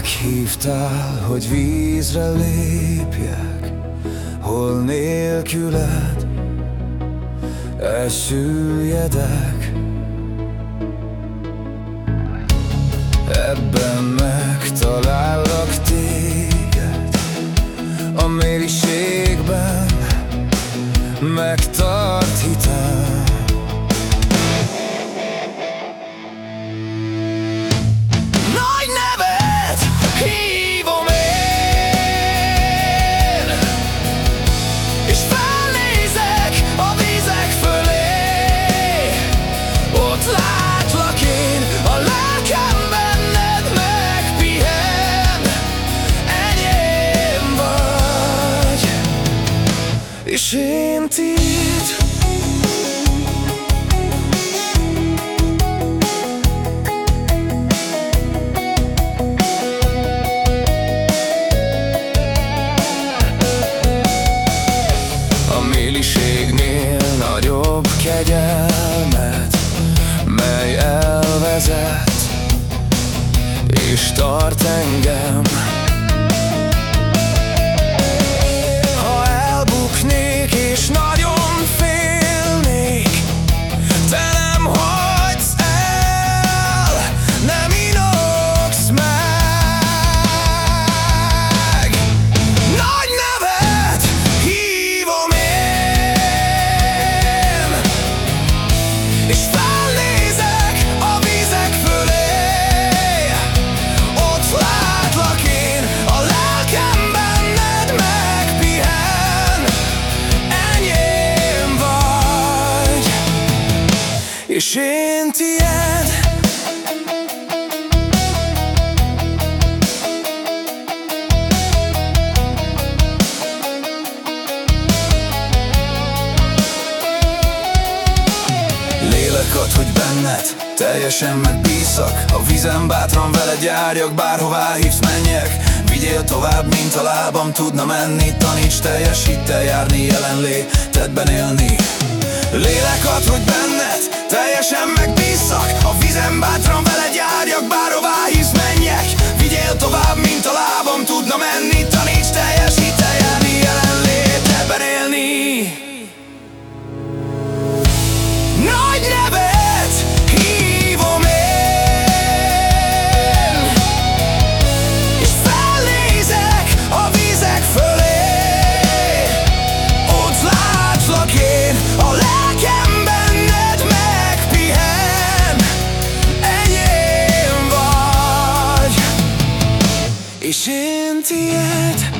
Meghívtál, hogy vízre lépjek Hol nélküled elsüllyedek Ebben megtalállak és én tiéd A méliségnél nagyobb kegyelmet Mely elvezet és tart engem én tiéd Lélek ad, hogy benned teljesen megbízak. A vízen bátran veled járjak, bárhová hívsz menjek. Vigyél tovább, mint a lábam tudna menni. Taníts teljes hittel járni, jelenlétedben élni. Lélek ad, hogy benned teljesen megbízak erőszak A vizem bátran vele járjak bár yet